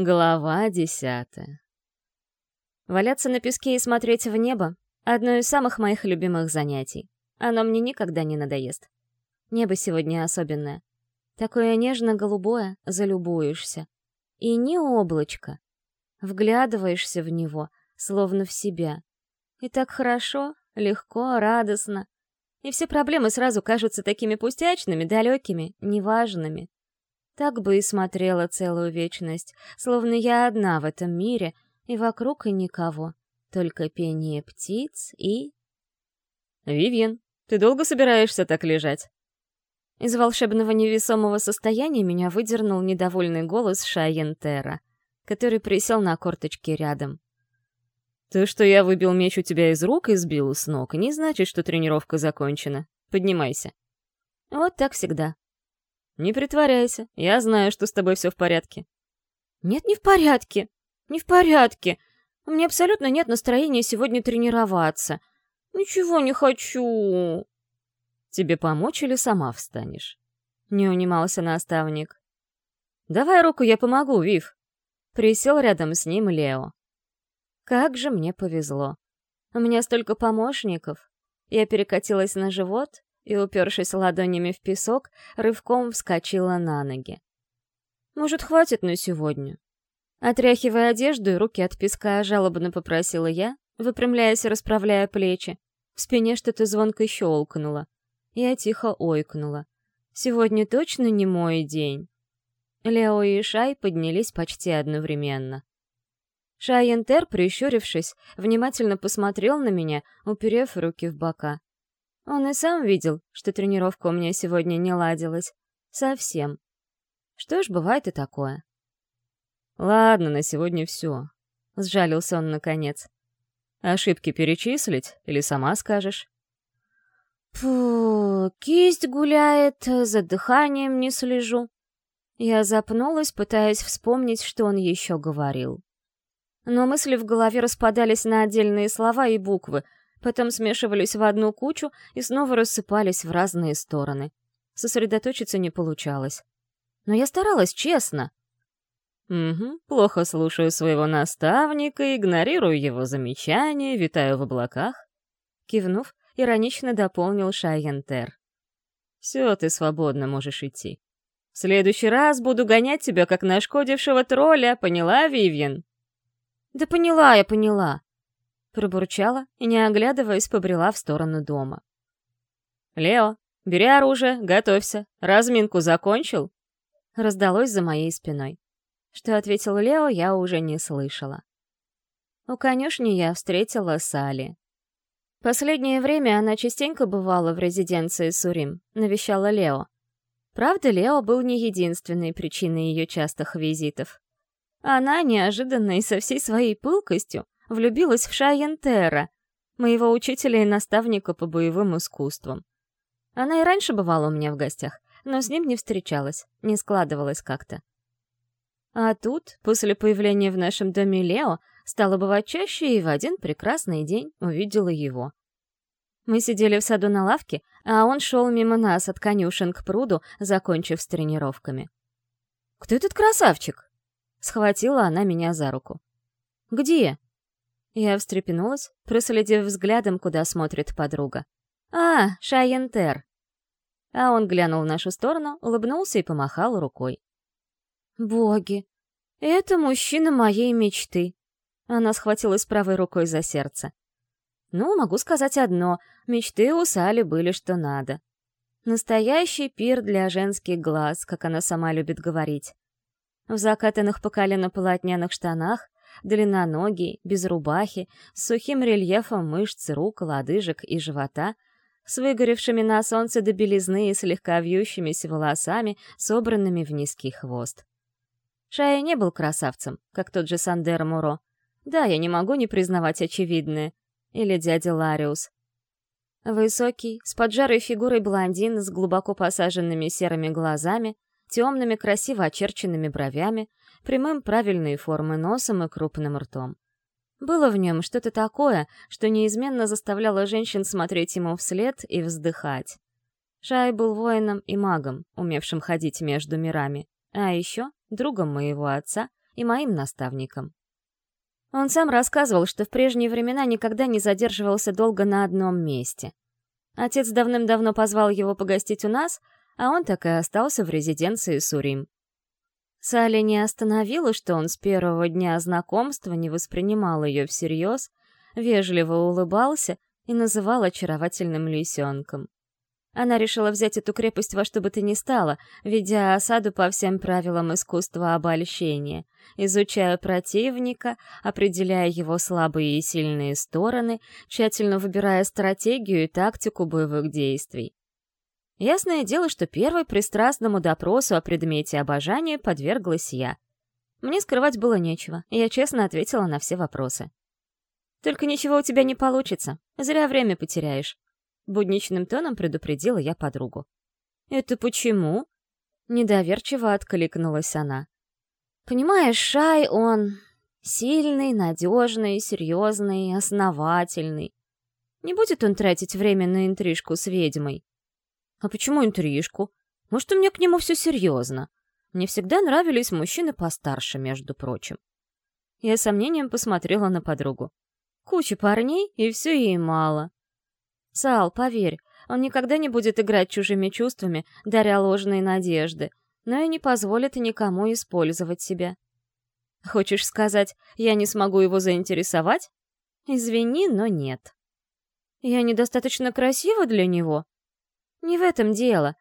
Глава десятая. Валяться на песке и смотреть в небо — одно из самых моих любимых занятий. Оно мне никогда не надоест. Небо сегодня особенное. Такое нежно-голубое, залюбуешься. И ни облачко. Вглядываешься в него, словно в себя. И так хорошо, легко, радостно. И все проблемы сразу кажутся такими пустячными, далекими, неважными. Так бы и смотрела целую вечность, словно я одна в этом мире, и вокруг и никого, только пение птиц и... «Вивьен, ты долго собираешься так лежать?» Из волшебного невесомого состояния меня выдернул недовольный голос Шайентера, который присел на корточки рядом. «То, что я выбил меч у тебя из рук и сбил с ног, не значит, что тренировка закончена. Поднимайся». Вот так всегда. «Не притворяйся, я знаю, что с тобой все в порядке». «Нет, не в порядке. Не в порядке. У меня абсолютно нет настроения сегодня тренироваться. Ничего не хочу». «Тебе помочь или сама встанешь?» Не унимался наставник. «Давай руку, я помогу, Вив». Присел рядом с ним Лео. Как же мне повезло. У меня столько помощников. Я перекатилась на живот, и, упершись ладонями в песок, рывком вскочила на ноги. «Может, хватит на сегодня?» Отряхивая одежду и руки от песка, жалобно попросила я, выпрямляясь и расправляя плечи. В спине что-то звонко щелкнуло. Я тихо ойкнула. «Сегодня точно не мой день?» Лео и Шай поднялись почти одновременно. Шайентер, прищурившись, внимательно посмотрел на меня, уперев руки в бока. Он и сам видел, что тренировка у меня сегодня не ладилась. Совсем. Что ж, бывает и такое. «Ладно, на сегодня все», — сжалился он наконец. «Ошибки перечислить или сама скажешь?» «Фу, кисть гуляет, за дыханием не слежу». Я запнулась, пытаясь вспомнить, что он еще говорил. Но мысли в голове распадались на отдельные слова и буквы — потом смешивались в одну кучу и снова рассыпались в разные стороны. Сосредоточиться не получалось. Но я старалась честно. «Угу, плохо слушаю своего наставника, игнорирую его замечания, витаю в облаках». Кивнув, иронично дополнил Шайентер. «Все, ты свободно можешь идти. В следующий раз буду гонять тебя, как нашкодившего тролля, поняла, Вивьен?» «Да поняла я, поняла», Пробурчала и, не оглядываясь, побрела в сторону дома. «Лео, бери оружие, готовься. Разминку закончил?» Раздалось за моей спиной. Что ответил Лео, я уже не слышала. У конюшни я встретила Сали. Последнее время она частенько бывала в резиденции Сурим, навещала Лео. Правда, Лео был не единственной причиной ее частых визитов. Она неожиданно и со всей своей пылкостью влюбилась в Шайентера, моего учителя и наставника по боевым искусствам. Она и раньше бывала у меня в гостях, но с ним не встречалась, не складывалась как-то. А тут, после появления в нашем доме Лео, стало бывать чаще и в один прекрасный день увидела его. Мы сидели в саду на лавке, а он шел мимо нас от конюшен к пруду, закончив с тренировками. «Кто этот красавчик?» Схватила она меня за руку. «Где?» Я встрепенулась, проследив взглядом, куда смотрит подруга. «А, Шайентер!» А он глянул в нашу сторону, улыбнулся и помахал рукой. «Боги! Это мужчина моей мечты!» Она схватилась правой рукой за сердце. «Ну, могу сказать одно, мечты у Сали были что надо. Настоящий пир для женских глаз, как она сама любит говорить. В закатанных по колено полотняных штанах, длинноногий, без рубахи, с сухим рельефом мышц рук, лодыжек и живота, с выгоревшими на солнце до белизны и слегка вьющимися волосами, собранными в низкий хвост. Шая не был красавцем, как тот же Сандер Муро. Да, я не могу не признавать очевидное. Или дядя Лариус. Высокий, с поджарой фигурой блондин с глубоко посаженными серыми глазами, темными красиво очерченными бровями, прямым правильной формы носом и крупным ртом. Было в нем что-то такое, что неизменно заставляло женщин смотреть ему вслед и вздыхать. Шай был воином и магом, умевшим ходить между мирами, а еще другом моего отца и моим наставником. Он сам рассказывал, что в прежние времена никогда не задерживался долго на одном месте. Отец давным-давно позвал его погостить у нас, а он так и остался в резиденции Сурим. Салли не остановила, что он с первого дня знакомства не воспринимал ее всерьез, вежливо улыбался и называл очаровательным лисенком. Она решила взять эту крепость во что бы то ни стало, ведя осаду по всем правилам искусства обольщения, изучая противника, определяя его слабые и сильные стороны, тщательно выбирая стратегию и тактику боевых действий. Ясное дело, что первой пристрастному допросу о предмете обожания подверглась я. Мне скрывать было нечего, и я честно ответила на все вопросы. «Только ничего у тебя не получится, зря время потеряешь», — будничным тоном предупредила я подругу. «Это почему?» — недоверчиво откликнулась она. «Понимаешь, Шай, он сильный, надежный, серьезный, основательный. Не будет он тратить время на интрижку с ведьмой. А почему интрижку? Может, у меня к нему все серьезно? Мне всегда нравились мужчины постарше, между прочим. Я с сомнением посмотрела на подругу. Куча парней, и все ей мало. Сал, поверь, он никогда не будет играть чужими чувствами, даря ложные надежды, но и не позволит никому использовать себя. Хочешь сказать, я не смогу его заинтересовать? Извини, но нет. Я недостаточно красива для него? Не в этом дело.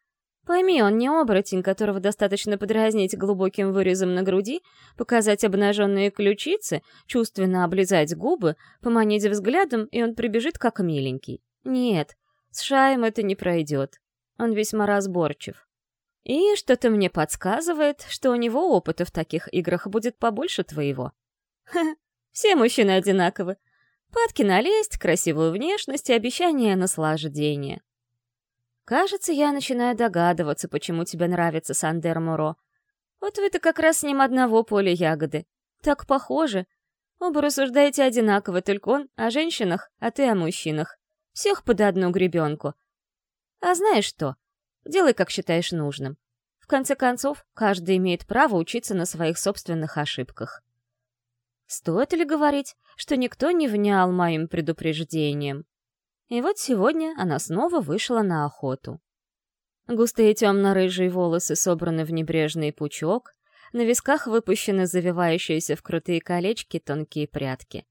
Пойми, он не оборотень, которого достаточно подразнить глубоким вырезом на груди, показать обнаженные ключицы, чувственно облизать губы, поманить взглядом, и он прибежит как миленький. Нет, с Шаем это не пройдет. Он весьма разборчив. И что-то мне подсказывает, что у него опыта в таких играх будет побольше твоего. Ха, все мужчины одинаковы. Падки на лесть, красивую внешность и обещание наслаждения. Кажется, я начинаю догадываться, почему тебе нравится Сандер Муро. Вот вы-то как раз с ним одного поля ягоды. Так похоже. Оба рассуждаете одинаково, только он о женщинах, а ты о мужчинах. Всех под одну гребенку. А знаешь что? Делай, как считаешь нужным. В конце концов, каждый имеет право учиться на своих собственных ошибках. Стоит ли говорить, что никто не внял моим предупреждением? И вот сегодня она снова вышла на охоту. Густые темно-рыжие волосы собраны в небрежный пучок, на висках выпущены завивающиеся в крутые колечки тонкие прядки.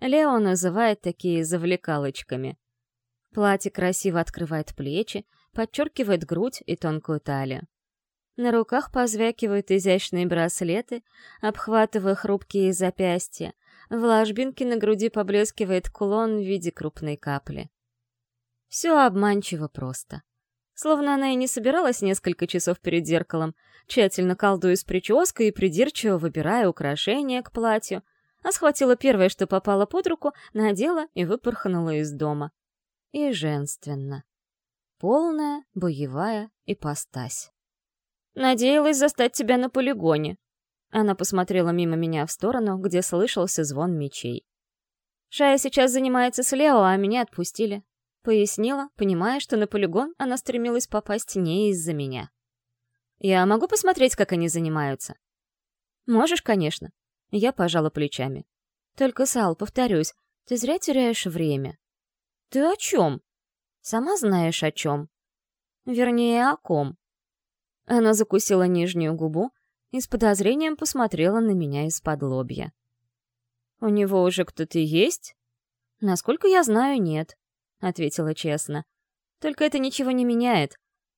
Лео называет такие завлекалочками. Платье красиво открывает плечи, подчеркивает грудь и тонкую талию. На руках позвякивают изящные браслеты, обхватывая хрупкие запястья. В ложбинке на груди поблескивает кулон в виде крупной капли. Все обманчиво просто. Словно она и не собиралась несколько часов перед зеркалом, тщательно колдуя с прической и придирчиво выбирая украшения к платью, а схватила первое, что попало под руку, надела и выпорхнула из дома. И женственно. Полная, боевая ипостась. «Надеялась застать тебя на полигоне». Она посмотрела мимо меня в сторону, где слышался звон мечей. «Шая сейчас занимается с Лео, а меня отпустили. Пояснила, понимая, что на полигон она стремилась попасть не из-за меня. «Я могу посмотреть, как они занимаются?» «Можешь, конечно». Я пожала плечами. «Только, Сал, повторюсь, ты зря теряешь время». «Ты о чем?» «Сама знаешь, о чем». «Вернее, о ком». Она закусила нижнюю губу и с подозрением посмотрела на меня из-под лобья. «У него уже кто-то есть?» «Насколько я знаю, нет. — ответила честно. «Только это ничего не меняет.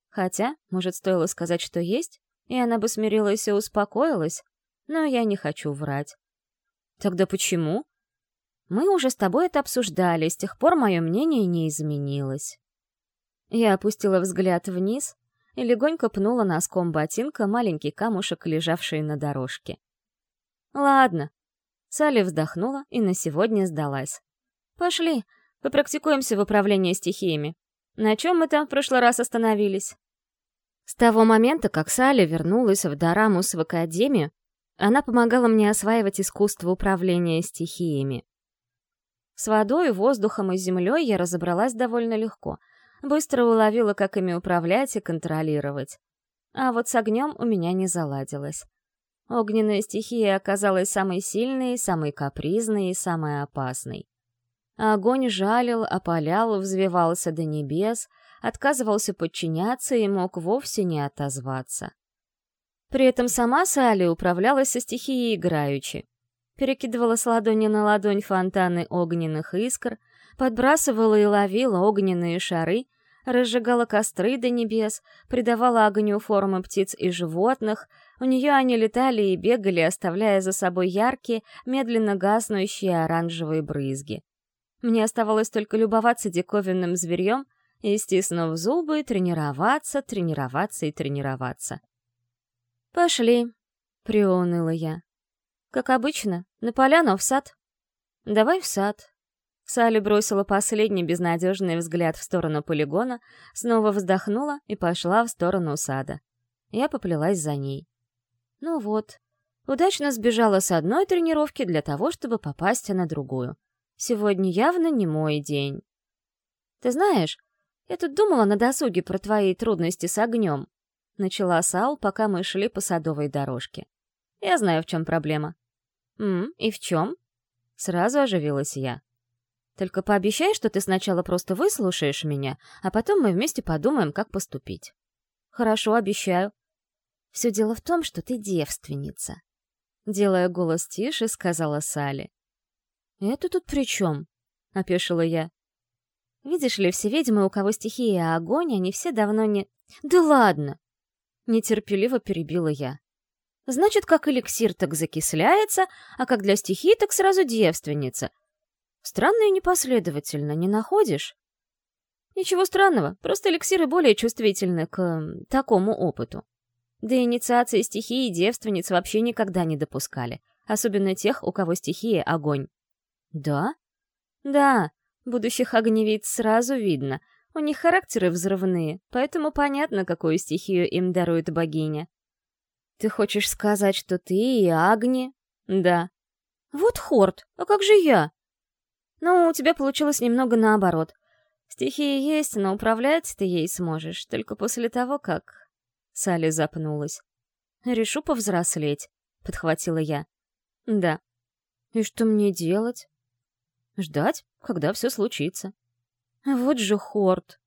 Хотя, может, стоило сказать, что есть, и она бы смирилась и успокоилась, но я не хочу врать». «Тогда почему?» «Мы уже с тобой это обсуждали, с тех пор мое мнение не изменилось». Я опустила взгляд вниз и легонько пнула носком ботинка маленький камушек, лежавший на дорожке. «Ладно». Салли вздохнула и на сегодня сдалась. «Пошли, Попрактикуемся в управлении стихиями. На чем мы там в прошлый раз остановились? С того момента, как Салли вернулась в Дарамус в Академию, она помогала мне осваивать искусство управления стихиями. С водой, воздухом и землей я разобралась довольно легко. Быстро уловила, как ими управлять и контролировать. А вот с огнем у меня не заладилось. Огненная стихия оказалась самой сильной, самой капризной и самой опасной. Огонь жалил, опалял, взвивался до небес, отказывался подчиняться и мог вовсе не отозваться. При этом сама Салли управлялась со стихией играючи. Перекидывала с ладони на ладонь фонтаны огненных искр, подбрасывала и ловила огненные шары, разжигала костры до небес, придавала огню формы птиц и животных, у нее они летали и бегали, оставляя за собой яркие, медленно гаснущие оранжевые брызги. Мне оставалось только любоваться диковинным зверьем и, стиснув зубы, тренироваться, тренироваться и тренироваться. «Пошли», — приуныла я. «Как обычно, на поляну в сад». «Давай в сад». Салли бросила последний безнадежный взгляд в сторону полигона, снова вздохнула и пошла в сторону сада. Я поплелась за ней. Ну вот, удачно сбежала с одной тренировки для того, чтобы попасть на другую. Сегодня явно не мой день. Ты знаешь, я тут думала на досуге про твои трудности с огнем. Начала Сал, пока мы шли по садовой дорожке. Я знаю, в чем проблема. М, и в чем? Сразу оживилась я. Только пообещай, что ты сначала просто выслушаешь меня, а потом мы вместе подумаем, как поступить. Хорошо, обещаю. Все дело в том, что ты девственница. Делая голос тише, сказала Салли. «Это тут при чем?» — опешила я. «Видишь ли, все ведьмы, у кого стихия огонь, они все давно не...» «Да ладно!» — нетерпеливо перебила я. «Значит, как эликсир так закисляется, а как для стихии так сразу девственница. Странно и непоследовательно, не находишь?» «Ничего странного, просто эликсиры более чувствительны к... Такому опыту. До инициации стихии девственниц вообще никогда не допускали, особенно тех, у кого стихия — огонь. Да? Да, будущих огневиц сразу видно. У них характеры взрывные, поэтому понятно, какую стихию им дарует богиня. Ты хочешь сказать, что ты и Агни? Да. Вот Хорт, а как же я? Ну, у тебя получилось немного наоборот. Стихия есть, но управлять ты ей сможешь, только после того, как... Салли запнулась. «Решу повзрослеть», — подхватила я. «Да». «И что мне делать?» Ждать, когда все случится. Вот же Хорт.